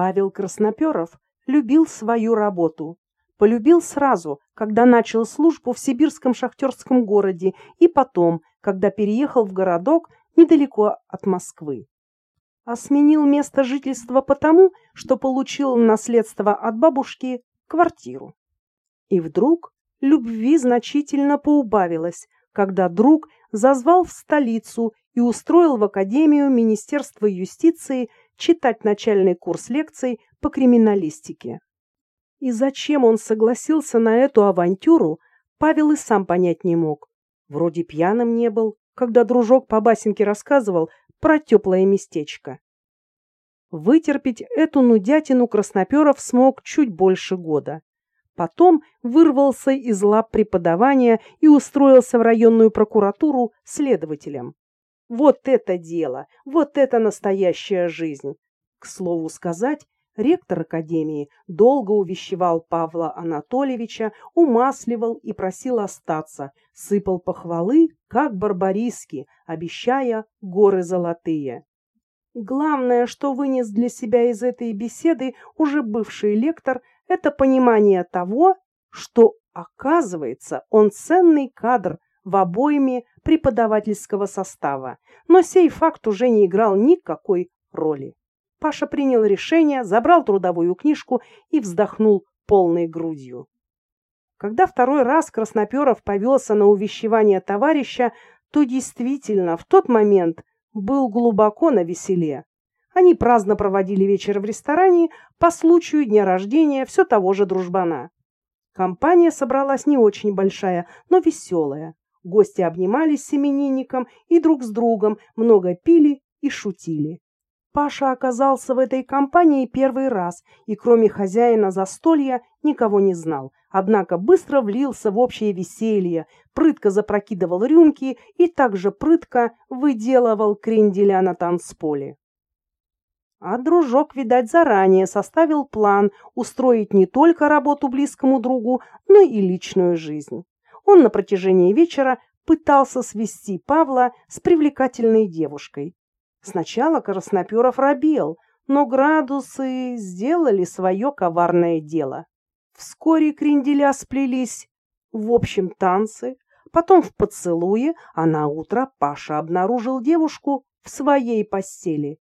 Павел Красноперов любил свою работу. Полюбил сразу, когда начал службу в сибирском шахтерском городе и потом, когда переехал в городок недалеко от Москвы. А сменил место жительства потому, что получил наследство от бабушки квартиру. И вдруг любви значительно поубавилось, когда друг зазвал в столицу и устроил в Академию Министерства юстиции читать начальный курс лекций по криминалистике. И зачем он согласился на эту авантюру, Павел и сам понять не мог. Вроде пьяным не был, когда дружок по басенке рассказывал про теплое местечко. Вытерпеть эту нудятину Красноперов смог чуть больше года. Потом вырвался из лап преподавания и устроился в районную прокуратуру следователем. Вот это дело! Вот это настоящая жизнь! К слову сказать, ректор академии долго увещевал Павла Анатольевича, умасливал и просил остаться, сыпал похвалы, как барбариски, обещая горы золотые. Главное, что вынес для себя из этой беседы уже бывший лектор, это понимание того, что, оказывается, он ценный кадр в обойме преподавательского состава, но сей факт уже не играл никакой роли. Паша принял решение, забрал трудовую книжку и вздохнул полной грудью. Когда второй раз Красноперов повелся на увещевание товарища, то действительно в тот момент был глубоко на веселе. Они праздно проводили вечер в ресторане по случаю дня рождения все того же дружбана. Компания собралась не очень большая, но веселая. Гости обнимались с именинником и друг с другом, много пили и шутили. Паша оказался в этой компании первый раз и, кроме хозяина застолья, никого не знал. Однако быстро влился в общее веселье, прытко запрокидывал рюмки и также прытко выделывал кренделя на танцполе. А дружок, видать, заранее составил план устроить не только работу близкому другу, но и личную жизнь. Он на протяжении вечера пытался свести Павла с привлекательной девушкой. Сначала Красноперов робел, но градусы сделали свое коварное дело. Вскоре кренделя сплелись в общем танце, потом в поцелуе, а на утро Паша обнаружил девушку в своей постели.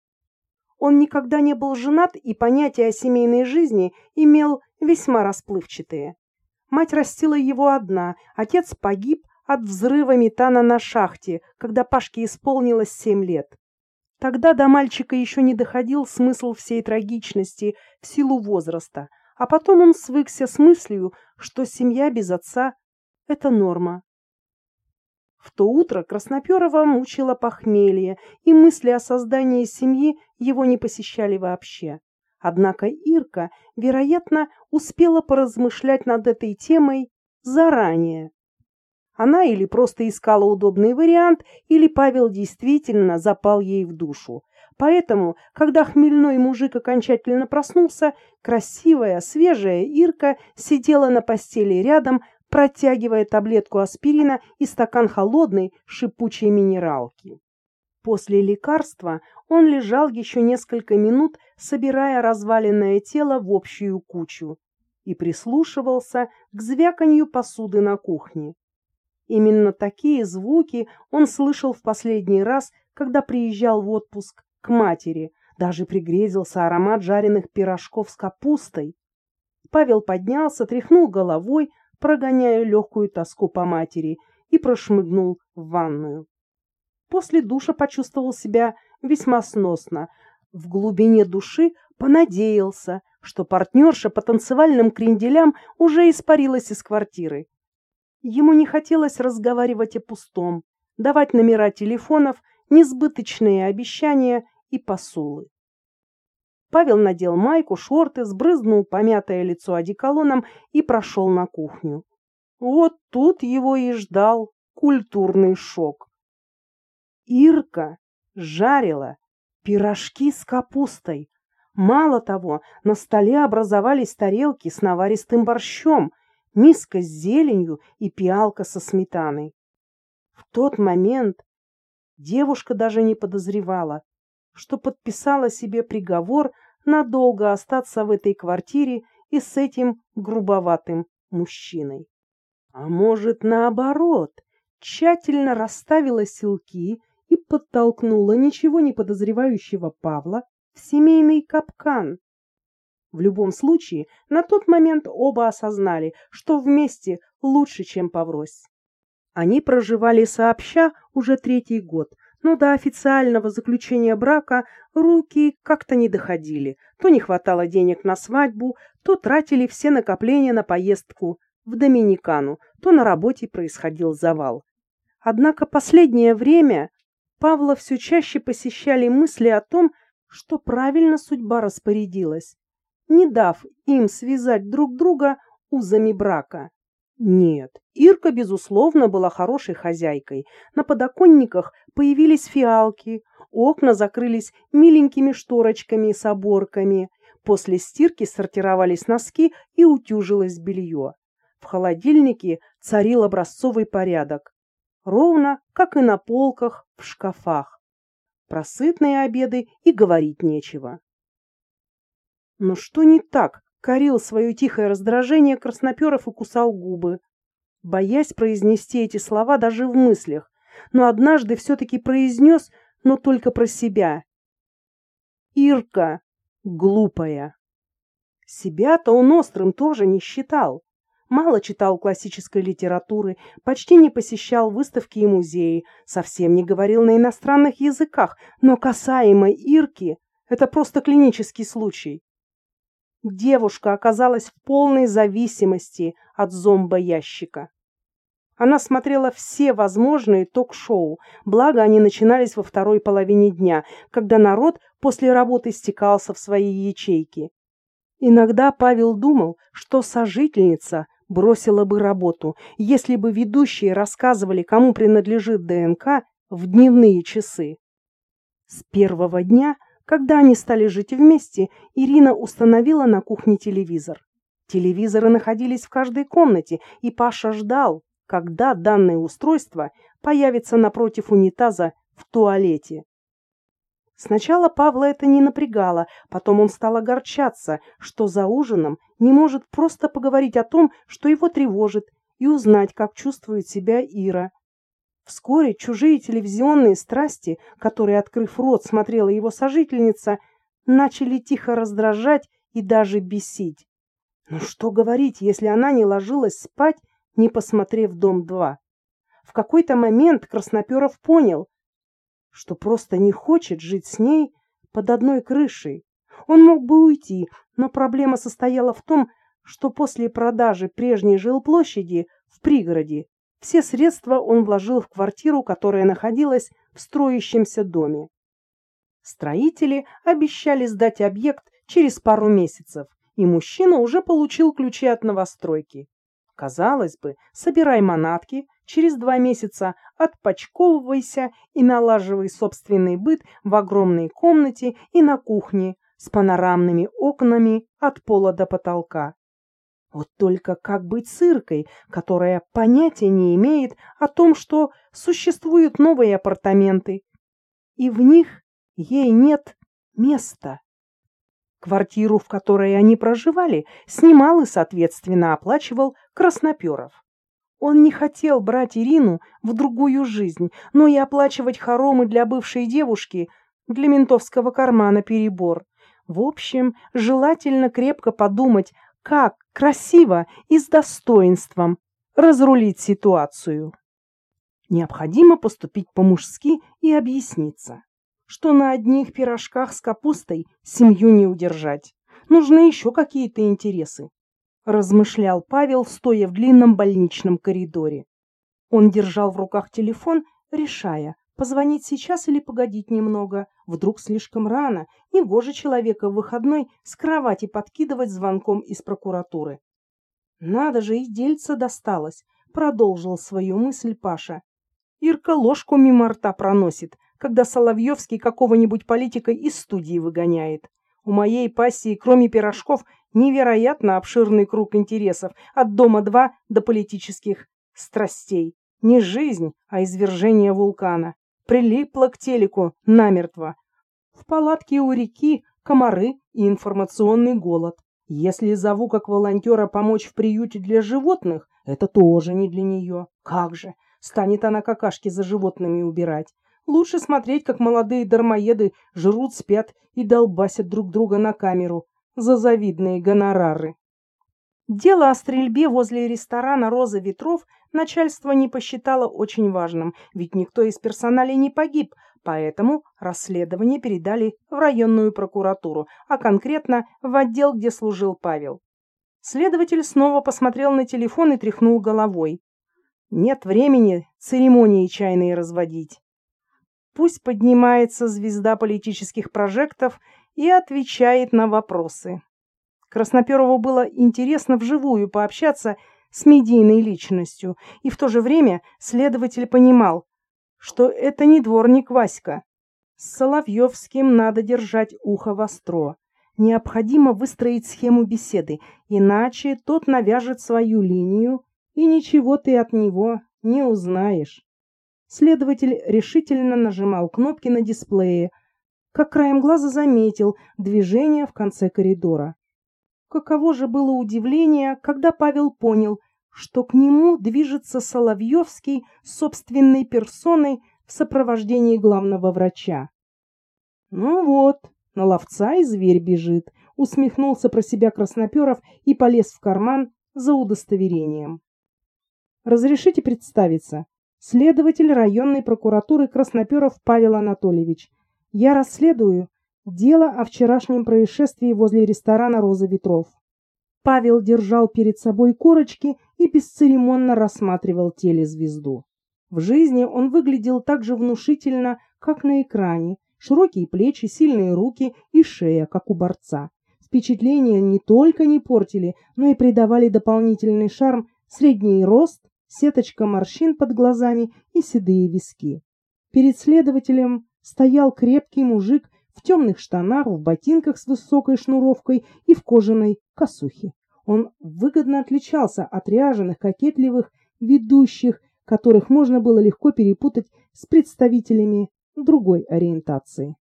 Он никогда не был женат и понятия о семейной жизни имел весьма расплывчатые. Мать растила его одна, отец погиб от взрыва метана на шахте, когда Пашке исполнилось семь лет. Тогда до мальчика еще не доходил смысл всей трагичности в силу возраста, а потом он свыкся с мыслью, что семья без отца — это норма. В то утро Красноперова мучила похмелье, и мысли о создании семьи его не посещали вообще. Однако Ирка, вероятно, успела поразмышлять над этой темой заранее. Она или просто искала удобный вариант, или Павел действительно запал ей в душу. Поэтому, когда хмельной мужик окончательно проснулся, красивая, свежая Ирка сидела на постели рядом, протягивая таблетку аспирина и стакан холодной шипучей минералки. После лекарства он лежал еще несколько минут, собирая разваленное тело в общую кучу, и прислушивался к звяканью посуды на кухне. Именно такие звуки он слышал в последний раз, когда приезжал в отпуск к матери. Даже пригрезился аромат жареных пирожков с капустой. Павел поднялся, тряхнул головой, прогоняя легкую тоску по матери, и прошмыгнул в ванную. После душа почувствовал себя весьма сносно. В глубине души понадеялся, что партнерша по танцевальным кренделям уже испарилась из квартиры. Ему не хотелось разговаривать о пустом, давать номера телефонов, несбыточные обещания и посулы. Павел надел майку, шорты, сбрызнул помятое лицо одеколоном и прошел на кухню. Вот тут его и ждал культурный шок. Ирка жарила пирожки с капустой. Мало того, на столе образовались тарелки с наваристым борщом, миска с зеленью и пиалка со сметаной. В тот момент девушка даже не подозревала, что подписала себе приговор надолго остаться в этой квартире и с этим грубоватым мужчиной. А может, наоборот, тщательно расставила силки и подтолкнула ничего не подозревающего Павла в семейный капкан. В любом случае, на тот момент оба осознали, что вместе лучше, чем поврось. Они проживали сообща уже третий год, но до официального заключения брака руки как-то не доходили. То не хватало денег на свадьбу, то тратили все накопления на поездку в Доминикану, то на работе происходил завал. Однако последнее время Павла все чаще посещали мысли о том, что правильно судьба распорядилась, не дав им связать друг друга узами брака. Нет, Ирка, безусловно, была хорошей хозяйкой. На подоконниках появились фиалки, окна закрылись миленькими шторочками с оборками. После стирки сортировались носки и утюжилось белье. В холодильнике царил образцовый порядок, ровно как и на полках в шкафах. Про сытные обеды и говорить нечего. Но что не так? Корил свое тихое раздражение Красноперов и кусал губы, боясь произнести эти слова даже в мыслях, но однажды все-таки произнес, но только про себя. Ирка глупая. Себя-то он острым тоже не считал. Мало читал классической литературы, почти не посещал выставки и музеи, совсем не говорил на иностранных языках, но касаемо Ирки это просто клинический случай. Девушка оказалась в полной зависимости от зомбоящика. Она смотрела все возможные ток-шоу, благо они начинались во второй половине дня, когда народ после работы стекался в свои ячейки. Иногда Павел думал, что сожительница бросила бы работу, если бы ведущие рассказывали, кому принадлежит ДНК в дневные часы. С первого дня, когда они стали жить вместе, Ирина установила на кухне телевизор. Телевизоры находились в каждой комнате, и Паша ждал, когда данное устройство появится напротив унитаза в туалете. Сначала Павла это не напрягало, потом он стал огорчаться, что за ужином не может просто поговорить о том, что его тревожит, и узнать, как чувствует себя Ира. Вскоре чужие телевизионные страсти, которые, открыв рот, смотрела его сожительница, начали тихо раздражать и даже бесить. Но что говорить, если она не ложилась спать, не посмотрев «Дом-2»? В какой-то момент Красноперов понял, что просто не хочет жить с ней под одной крышей. Он мог бы уйти, но проблема состояла в том, что после продажи прежней жилплощади в пригороде все средства он вложил в квартиру, которая находилась в строящемся доме. Строители обещали сдать объект через пару месяцев, и мужчина уже получил ключи от новостройки. Казалось бы, собирай манатки, через два месяца отпочковывайся и налаживай собственный быт в огромной комнате и на кухне с панорамными окнами от пола до потолка. Вот только как быть с Иркой, которая понятия не имеет о том, что существуют новые апартаменты, и в них ей нет места. Квартиру, в которой они проживали, снимал и, соответственно, оплачивал Красноперов. Он не хотел брать Ирину в другую жизнь, но и оплачивать хоромы для бывшей девушки для ментовского кармана перебор. В общем, желательно крепко подумать, как красиво и с достоинством разрулить ситуацию. Необходимо поступить по-мужски и объясниться что на одних пирожках с капустой семью не удержать. Нужны еще какие-то интересы. Размышлял Павел, стоя в длинном больничном коридоре. Он держал в руках телефон, решая, позвонить сейчас или погодить немного. Вдруг слишком рано, негоже человека в выходной с кровати подкидывать звонком из прокуратуры. Надо же, и дельца досталось, продолжил свою мысль Паша. Ирка ложку мимо рта проносит, когда Соловьевский какого-нибудь политика из студии выгоняет. У моей пассии, кроме пирожков, невероятно обширный круг интересов от Дома-2 до политических страстей. Не жизнь, а извержение вулкана. Прилипла к телеку намертво. В палатке у реки комары и информационный голод. Если зову как волонтера помочь в приюте для животных, это тоже не для нее. Как же, станет она какашки за животными убирать. Лучше смотреть, как молодые дармоеды жрут, спят и долбасят друг друга на камеру за завидные гонорары. Дело о стрельбе возле ресторана «Роза ветров» начальство не посчитало очень важным, ведь никто из персонала не погиб, поэтому расследование передали в районную прокуратуру, а конкретно в отдел, где служил Павел. Следователь снова посмотрел на телефон и тряхнул головой. Нет времени церемонии чайные разводить. Пусть поднимается звезда политических прожектов и отвечает на вопросы. Красноперову было интересно вживую пообщаться с медийной личностью, и в то же время следователь понимал, что это не дворник Васька. С Соловьевским надо держать ухо востро. Необходимо выстроить схему беседы, иначе тот навяжет свою линию, и ничего ты от него не узнаешь. Следователь решительно нажимал кнопки на дисплее, как краем глаза заметил движение в конце коридора. Каково же было удивление, когда Павел понял, что к нему движется Соловьевский собственной персоной в сопровождении главного врача. «Ну вот, на ловца и зверь бежит», — усмехнулся про себя Красноперов и полез в карман за удостоверением. «Разрешите представиться. Следователь районной прокуратуры Красноперов Павел Анатольевич. Я расследую Дело о вчерашнем происшествии возле ресторана «Роза ветров». Павел держал перед собой корочки и бесцеремонно рассматривал телезвезду. В жизни он выглядел так же внушительно, как на экране. Широкие плечи, сильные руки и шея, как у борца. Впечатления не только не портили, но и придавали дополнительный шарм средний рост, сеточка морщин под глазами и седые виски. Перед следователем стоял крепкий мужик в темных штанах, в ботинках с высокой шнуровкой и в кожаной косухе. Он выгодно отличался от ряженых, кокетливых ведущих, которых можно было легко перепутать с представителями другой ориентации.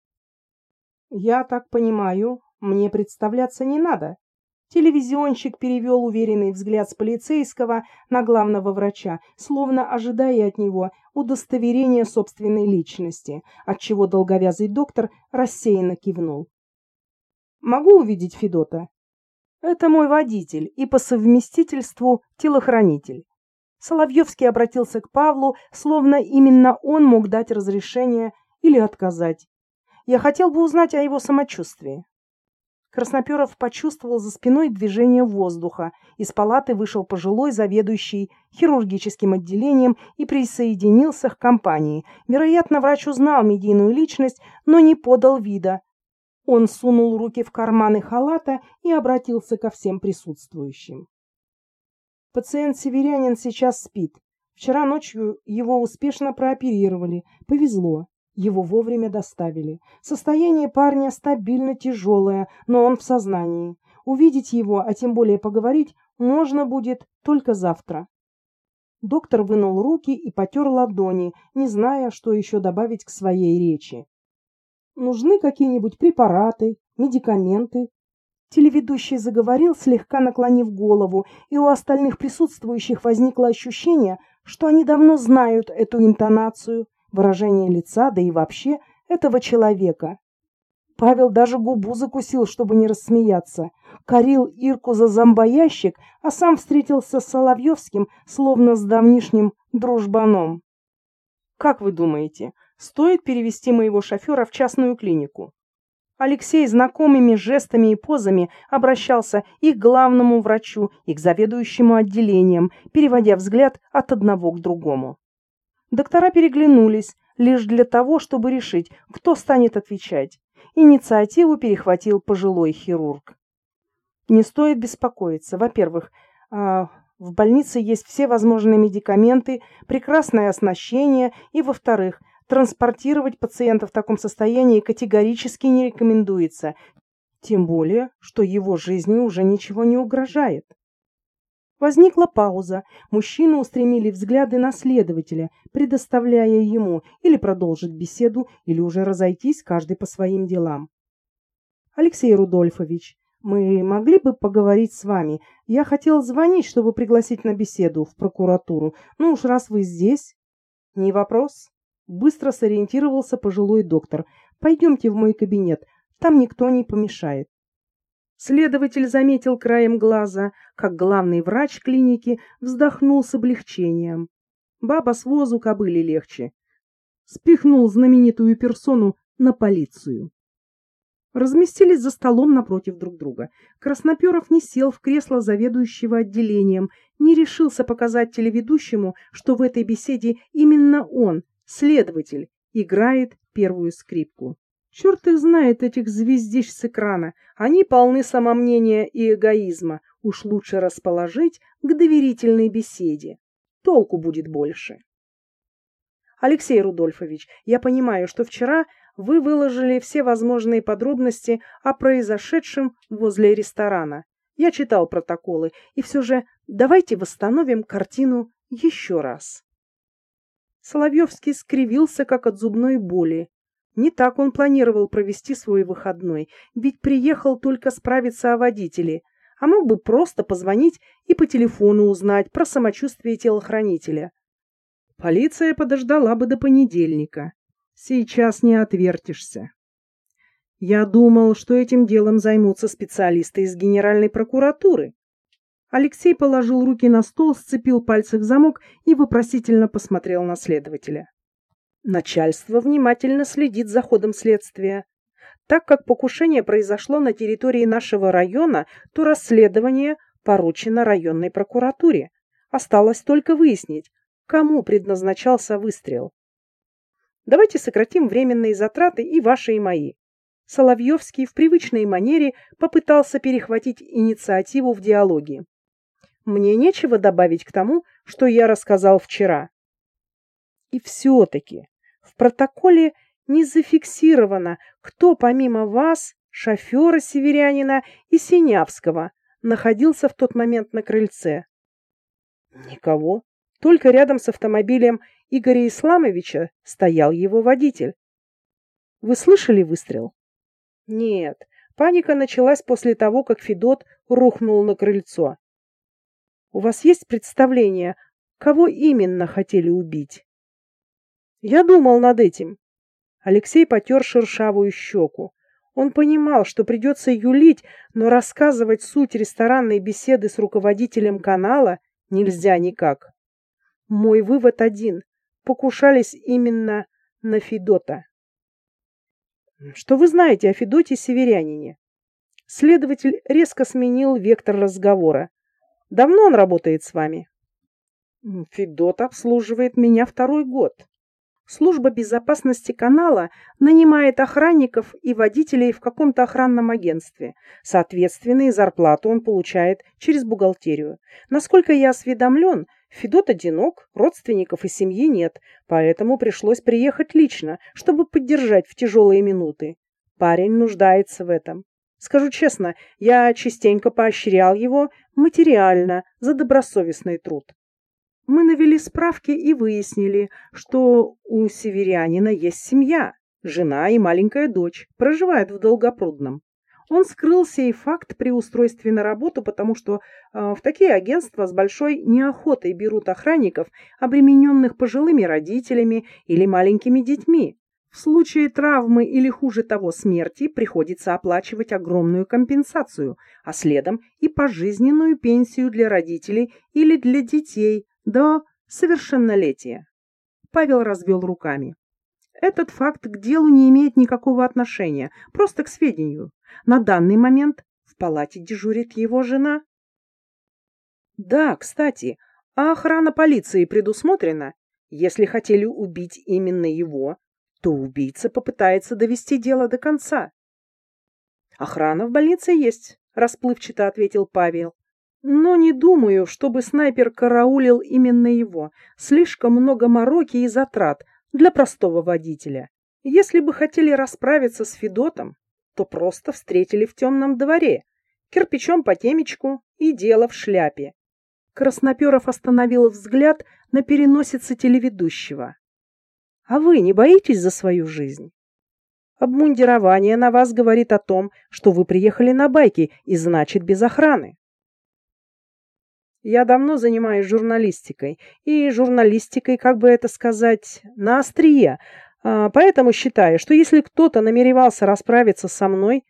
«Я так понимаю, мне представляться не надо», Телевизионщик перевел уверенный взгляд с полицейского на главного врача, словно ожидая от него удостоверения собственной личности, отчего долговязый доктор рассеянно кивнул. «Могу увидеть Федота?» «Это мой водитель и по совместительству телохранитель». Соловьевский обратился к Павлу, словно именно он мог дать разрешение или отказать. «Я хотел бы узнать о его самочувствии». Красноперов почувствовал за спиной движение воздуха. Из палаты вышел пожилой заведующий хирургическим отделением и присоединился к компании. Вероятно, врач узнал медийную личность, но не подал вида. Он сунул руки в карманы халата и обратился ко всем присутствующим. Пациент-северянин сейчас спит. Вчера ночью его успешно прооперировали. Повезло. Его вовремя доставили. Состояние парня стабильно тяжелое, но он в сознании. Увидеть его, а тем более поговорить, можно будет только завтра. Доктор вынул руки и потер ладони, не зная, что еще добавить к своей речи. Нужны какие-нибудь препараты, медикаменты? Телеведущий заговорил, слегка наклонив голову, и у остальных присутствующих возникло ощущение, что они давно знают эту интонацию, выражение лица, да и вообще этого человека. Павел даже губу закусил, чтобы не рассмеяться. Корил Ирку за зомбоящик, а сам встретился с Соловьевским, словно с давнишним дружбаном. «Как вы думаете, стоит перевести моего шофера в частную клинику?» Алексей знакомыми жестами и позами обращался и к главному врачу, и к заведующему отделением, переводя взгляд от одного к другому. Доктора переглянулись лишь для того, чтобы решить, кто станет отвечать. Инициативу перехватил пожилой хирург. Не стоит беспокоиться. Во-первых, а, в больнице есть все возможные медикаменты, прекрасное оснащение, и, во-вторых, транспортировать пациента в таком состоянии категорически не рекомендуется, тем более, что его жизни уже ничего не угрожает. Возникла пауза. Мужчины устремили взгляды на следователя, предоставляя ему или продолжить беседу, или уже разойтись каждый по своим делам. Алексей Рудольфович, мы могли бы поговорить с вами? Я хотел звонить, чтобы пригласить на беседу в прокуратуру. Ну уж раз вы здесь. Не вопрос. Быстро сориентировался пожилой доктор. Пойдемте в мой кабинет. Там никто не помешает. Следователь заметил краем глаза, как главный врач клиники вздохнул с облегчением. Баба с возу кобыли легче. Спихнул знаменитую персону на полицию. Разместились за столом напротив друг друга. Красноперов не сел в кресло заведующего отделением, не решился показать телеведущему, что в этой беседе именно он, следователь, играет первую скрипку. Черт их знает, этих звездищ с экрана. Они полны самомнения и эгоизма. Уж лучше расположить к доверительной беседе. Толку будет больше. Алексей Рудольфович, я понимаю, что вчера вы выложили все возможные подробности о произошедшем возле ресторана. Я читал протоколы, и все же давайте восстановим картину еще раз. Соловьевский скривился, как от зубной боли, не так он планировал провести свой выходной, ведь приехал только справиться о водителе, а мог бы просто позвонить и по телефону узнать про самочувствие телохранителя. Полиция подождала бы до понедельника. Сейчас не отвертишься. Я думал, что этим делом займутся специалисты из Генеральной прокуратуры. Алексей положил руки на стол, сцепил пальцы в замок и вопросительно посмотрел на следователя. Начальство внимательно следит за ходом следствия. Так как покушение произошло на территории нашего района, то расследование поручено районной прокуратуре. Осталось только выяснить, кому предназначался выстрел. Давайте сократим временные затраты и ваши, и мои. Соловьевский в привычной манере попытался перехватить инициативу в диалоге. Мне нечего добавить к тому, что я рассказал вчера. И все-таки в протоколе не зафиксировано, кто помимо вас, шофера северянина и Синявского, находился в тот момент на крыльце. Никого. Только рядом с автомобилем Игоря Исламовича стоял его водитель. Вы слышали выстрел? Нет. Паника началась после того, как Федот рухнул на крыльцо. У вас есть представление, кого именно хотели убить? Я думал над этим. Алексей потер шершавую щеку. Он понимал, что придется юлить, но рассказывать суть ресторанной беседы с руководителем канала нельзя никак. Мой вывод один. Покушались именно на Федота. Что вы знаете о Федоте Северянине? Следователь резко сменил вектор разговора. Давно он работает с вами? Федот обслуживает меня второй год. Служба безопасности канала нанимает охранников и водителей в каком-то охранном агентстве. Соответственно, и зарплату он получает через бухгалтерию. Насколько я осведомлен, Федот одинок, родственников и семьи нет, поэтому пришлось приехать лично, чтобы поддержать в тяжелые минуты. Парень нуждается в этом. Скажу честно, я частенько поощрял его материально за добросовестный труд. Мы навели справки и выяснили, что у северянина есть семья, жена и маленькая дочь, проживает в Долгопрудном. Он скрыл сей факт при устройстве на работу, потому что э, в такие агентства с большой неохотой берут охранников, обремененных пожилыми родителями или маленькими детьми. В случае травмы или, хуже того, смерти приходится оплачивать огромную компенсацию, а следом и пожизненную пенсию для родителей или для детей, до совершеннолетия. Павел развел руками. Этот факт к делу не имеет никакого отношения, просто к сведению. На данный момент в палате дежурит его жена. Да, кстати, а охрана полиции предусмотрена? Если хотели убить именно его, то убийца попытается довести дело до конца. Охрана в больнице есть, расплывчато ответил Павел. Но не думаю, чтобы снайпер караулил именно его. Слишком много мороки и затрат для простого водителя. Если бы хотели расправиться с Федотом, то просто встретили в темном дворе, кирпичом по темечку и дело в шляпе. Красноперов остановил взгляд на переносице телеведущего. «А вы не боитесь за свою жизнь?» Обмундирование на вас говорит о том, что вы приехали на байке и значит без охраны. Я давно занимаюсь журналистикой, и журналистикой, как бы это сказать, на острие, а, поэтому считаю, что если кто-то намеревался расправиться со мной,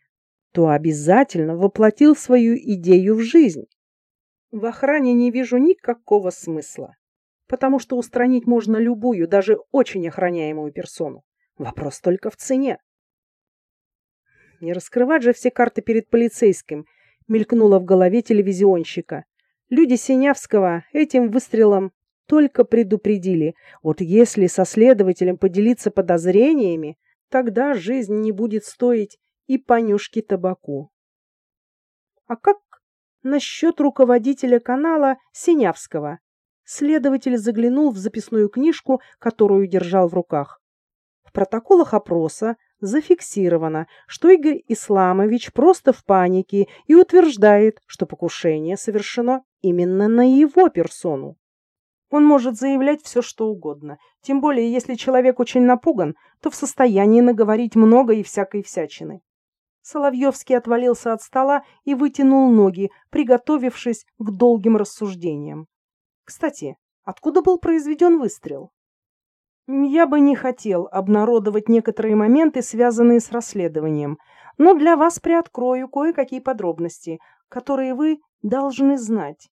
то обязательно воплотил свою идею в жизнь. В охране не вижу никакого смысла, потому что устранить можно любую, даже очень охраняемую персону. Вопрос только в цене. Не раскрывать же все карты перед полицейским, мелькнуло в голове телевизионщика. Люди Синявского этим выстрелом только предупредили. Вот если со следователем поделиться подозрениями, тогда жизнь не будет стоить и понюшки табаку. А как насчет руководителя канала Синявского? Следователь заглянул в записную книжку, которую держал в руках. В протоколах опроса зафиксировано, что Игорь Исламович просто в панике и утверждает, что покушение совершено именно на его персону. Он может заявлять все, что угодно. Тем более, если человек очень напуган, то в состоянии наговорить много и всякой всячины. Соловьевский отвалился от стола и вытянул ноги, приготовившись к долгим рассуждениям. Кстати, откуда был произведен выстрел? Я бы не хотел обнародовать некоторые моменты, связанные с расследованием, но для вас приоткрою кое-какие подробности, которые вы должны знать.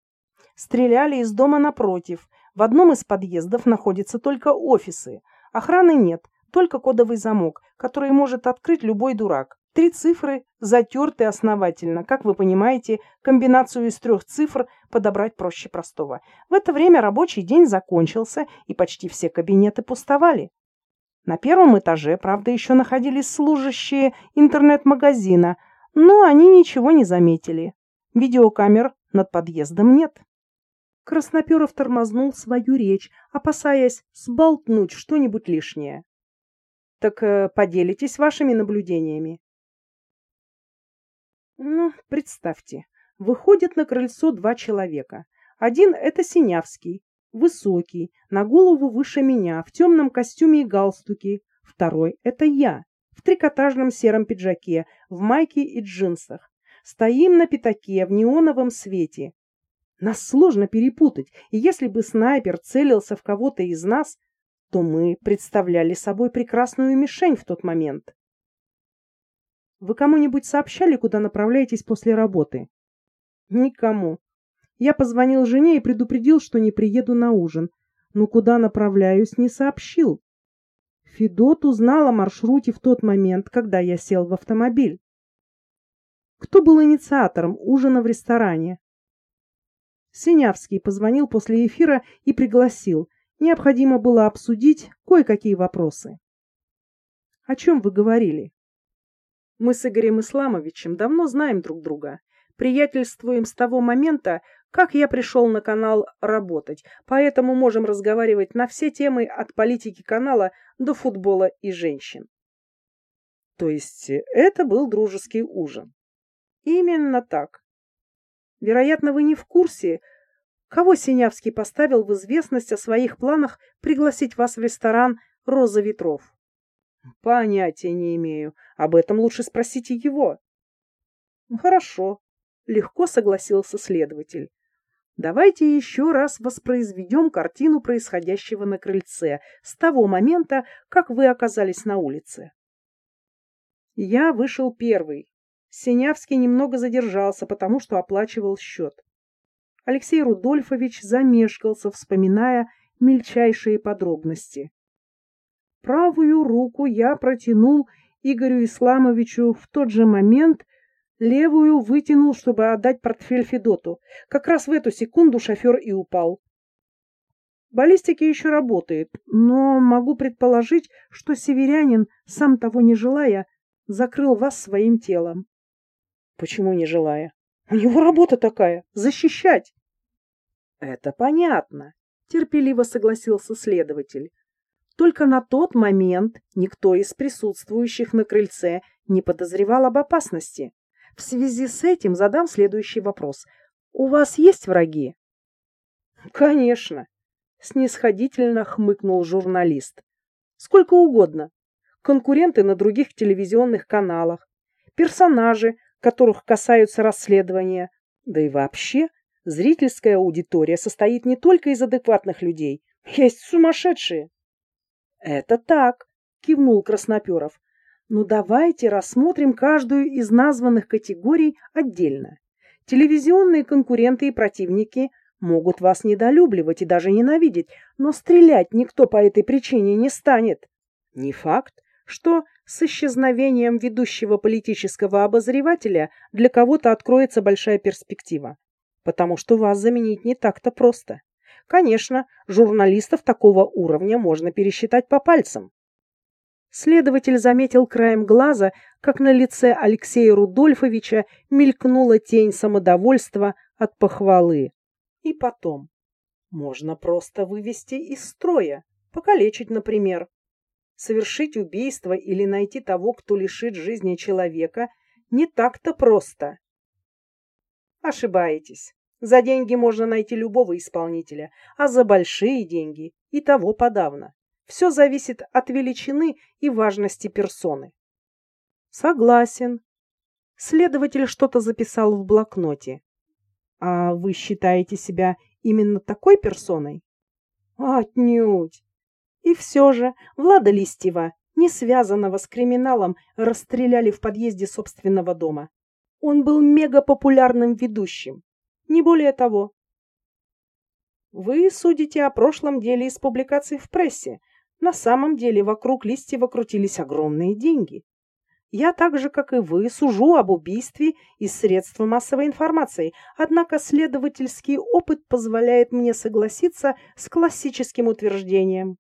Стреляли из дома напротив. В одном из подъездов находятся только офисы. Охраны нет, только кодовый замок, который может открыть любой дурак. Три цифры затерты основательно. Как вы понимаете, комбинацию из трех цифр подобрать проще простого. В это время рабочий день закончился, и почти все кабинеты пустовали. На первом этаже, правда, еще находились служащие интернет-магазина, но они ничего не заметили. Видеокамер над подъездом нет. Красноперов тормознул свою речь, опасаясь сболтнуть что-нибудь лишнее. Так э, поделитесь вашими наблюдениями. Ну, представьте, выходят на крыльцо два человека. Один — это Синявский, высокий, на голову выше меня, в темном костюме и галстуке. Второй — это я, в трикотажном сером пиджаке, в майке и джинсах. Стоим на пятаке в неоновом свете. Нас сложно перепутать, и если бы снайпер целился в кого-то из нас, то мы представляли собой прекрасную мишень в тот момент. Вы кому-нибудь сообщали, куда направляетесь после работы? Никому. Я позвонил жене и предупредил, что не приеду на ужин. Но куда направляюсь, не сообщил. Федот узнал о маршруте в тот момент, когда я сел в автомобиль. Кто был инициатором ужина в ресторане? Синявский позвонил после эфира и пригласил. Необходимо было обсудить кое-какие вопросы. О чем вы говорили? Мы с Игорем Исламовичем давно знаем друг друга. Приятельствуем с того момента, как я пришел на канал работать, поэтому можем разговаривать на все темы от политики канала до футбола и женщин. То есть это был дружеский ужин. Именно так. Вероятно, вы не в курсе, кого Синявский поставил в известность о своих планах пригласить вас в ресторан «Роза ветров». Понятия не имею. Об этом лучше спросите его. Хорошо. Легко согласился следователь. Давайте еще раз воспроизведем картину происходящего на крыльце с того момента, как вы оказались на улице. Я вышел первый. Синявский немного задержался, потому что оплачивал счет. Алексей Рудольфович замешкался, вспоминая мельчайшие подробности. Правую руку я протянул Игорю Исламовичу в тот же момент, левую вытянул, чтобы отдать портфель Федоту. Как раз в эту секунду шофер и упал. Баллистика еще работает, но могу предположить, что северянин, сам того не желая, закрыл вас своим телом. Почему не желая? У него работа такая — защищать. Это понятно, терпеливо согласился следователь. Только на тот момент никто из присутствующих на крыльце не подозревал об опасности. В связи с этим задам следующий вопрос. У вас есть враги? Конечно, снисходительно хмыкнул журналист. Сколько угодно. конкуренты на других телевизионных каналах, персонажи, которых касаются расследования, да и вообще зрительская аудитория состоит не только из адекватных людей, есть сумасшедшие. Это так, кивнул Красноперов. Но давайте рассмотрим каждую из названных категорий отдельно. Телевизионные конкуренты и противники могут вас недолюбливать и даже ненавидеть, но стрелять никто по этой причине не станет. Не факт, что с исчезновением ведущего политического обозревателя для кого-то откроется большая перспектива, потому что вас заменить не так-то просто. Конечно, журналистов такого уровня можно пересчитать по пальцам. Следователь заметил краем глаза, как на лице Алексея Рудольфовича мелькнула тень самодовольства от похвалы. И потом. Можно просто вывести из строя, покалечить, например. Совершить убийство или найти того, кто лишит жизни человека, не так-то просто. Ошибаетесь. За деньги можно найти любого исполнителя, а за большие деньги и того подавно. Все зависит от величины и важности персоны. Согласен. Следователь что-то записал в блокноте. А вы считаете себя именно такой персоной? Отнюдь. И все же Влада Листьева, не связанного с криминалом, расстреляли в подъезде собственного дома. Он был мегапопулярным ведущим. Не более того. Вы судите о прошлом деле из публикаций в прессе, на самом деле вокруг Листьева крутились огромные деньги. Я так же, как и вы, сужу об убийстве из средств массовой информации, однако следовательский опыт позволяет мне согласиться с классическим утверждением.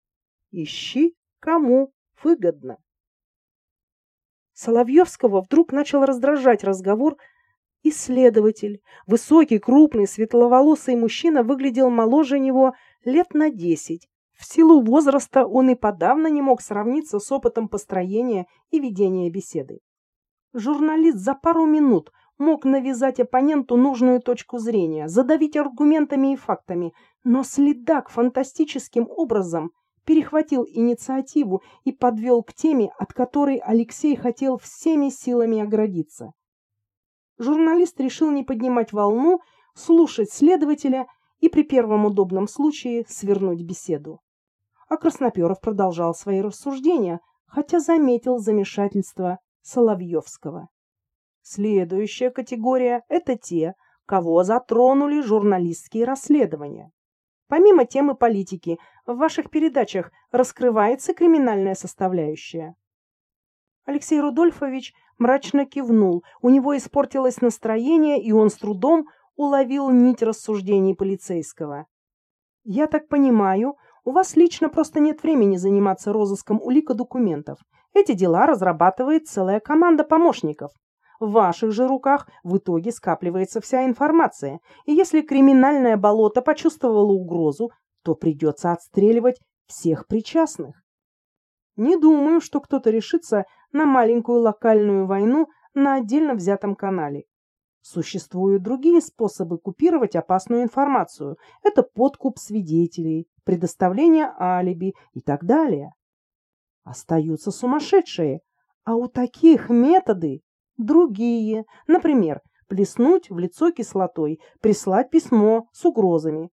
Ищи, кому выгодно. Соловьевского вдруг начал раздражать разговор. Исследователь, высокий, крупный, светловолосый мужчина выглядел моложе него лет на десять, в силу возраста он и подавно не мог сравниться с опытом построения и ведения беседы. Журналист за пару минут мог навязать оппоненту нужную точку зрения, задавить аргументами и фактами, но следак фантастическим образом перехватил инициативу и подвел к теме, от которой Алексей хотел всеми силами оградиться. Журналист решил не поднимать волну, слушать следователя и при первом удобном случае свернуть беседу а Красноперов продолжал свои рассуждения, хотя заметил замешательство Соловьевского. Следующая категория – это те, кого затронули журналистские расследования. Помимо темы политики, в ваших передачах раскрывается криминальная составляющая. Алексей Рудольфович мрачно кивнул, у него испортилось настроение, и он с трудом уловил нить рассуждений полицейского. «Я так понимаю, у вас лично просто нет времени заниматься розыском улик и документов. Эти дела разрабатывает целая команда помощников. В ваших же руках в итоге скапливается вся информация, и если криминальное болото почувствовало угрозу, то придется отстреливать всех причастных. Не думаю, что кто-то решится на маленькую локальную войну на отдельно взятом канале. Существуют другие способы купировать опасную информацию. Это подкуп свидетелей, предоставление алиби и так далее. Остаются сумасшедшие, а у таких методы другие. Например, плеснуть в лицо кислотой, прислать письмо с угрозами.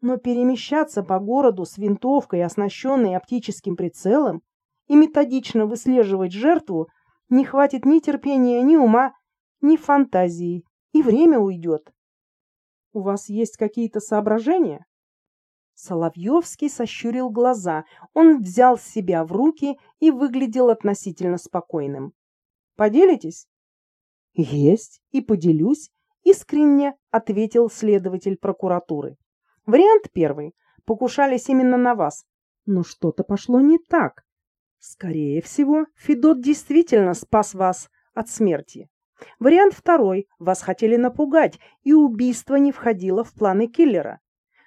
Но перемещаться по городу с винтовкой, оснащенной оптическим прицелом, и методично выслеживать жертву не хватит ни терпения, ни ума, ни фантазии, и время уйдет. У вас есть какие-то соображения? Соловьевский сощурил глаза. Он взял себя в руки и выглядел относительно спокойным. Поделитесь? Есть, и поделюсь, искренне ответил следователь прокуратуры. Вариант первый. Покушались именно на вас. Но что-то пошло не так. Скорее всего, Федот действительно спас вас от смерти. Вариант второй. Вас хотели напугать, и убийство не входило в планы киллера.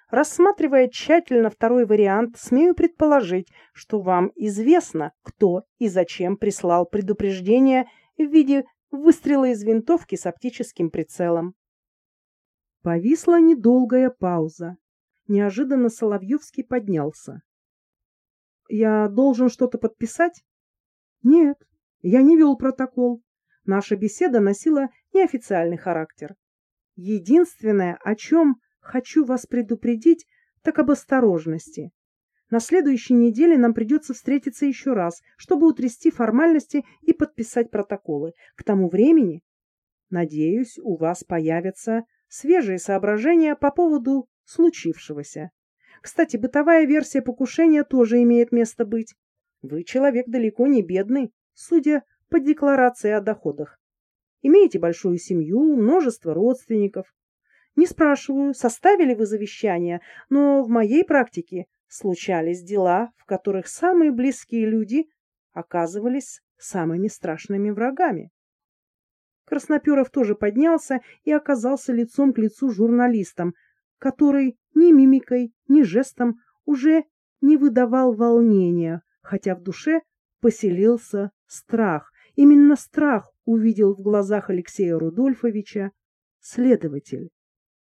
Рассматривая тщательно второй вариант, смею предположить, что вам известно, кто и зачем прислал предупреждение в виде выстрела из винтовки с оптическим прицелом. Повисла недолгая пауза. Неожиданно Соловьевский поднялся. «Я должен что-то подписать?» Нет, я не вел протокол. Наша беседа носила неофициальный характер. Единственное, о чем хочу вас предупредить, так об осторожности. На следующей неделе нам придется встретиться еще раз, чтобы утрясти формальности и подписать протоколы. К тому времени, надеюсь, у вас появятся свежие соображения по поводу случившегося. Кстати, бытовая версия покушения тоже имеет место быть. Вы человек далеко не бедный, судя по декларации о доходах. Имеете большую семью, множество родственников. Не спрашиваю, составили вы завещание, но в моей практике случались дела, в которых самые близкие люди оказывались самыми страшными врагами. Красноперов тоже поднялся и оказался лицом к лицу журналистам, который ни мимикой, ни жестом уже не выдавал волнения, хотя в душе поселился страх. Именно страх увидел в глазах Алексея Рудольфовича следователь.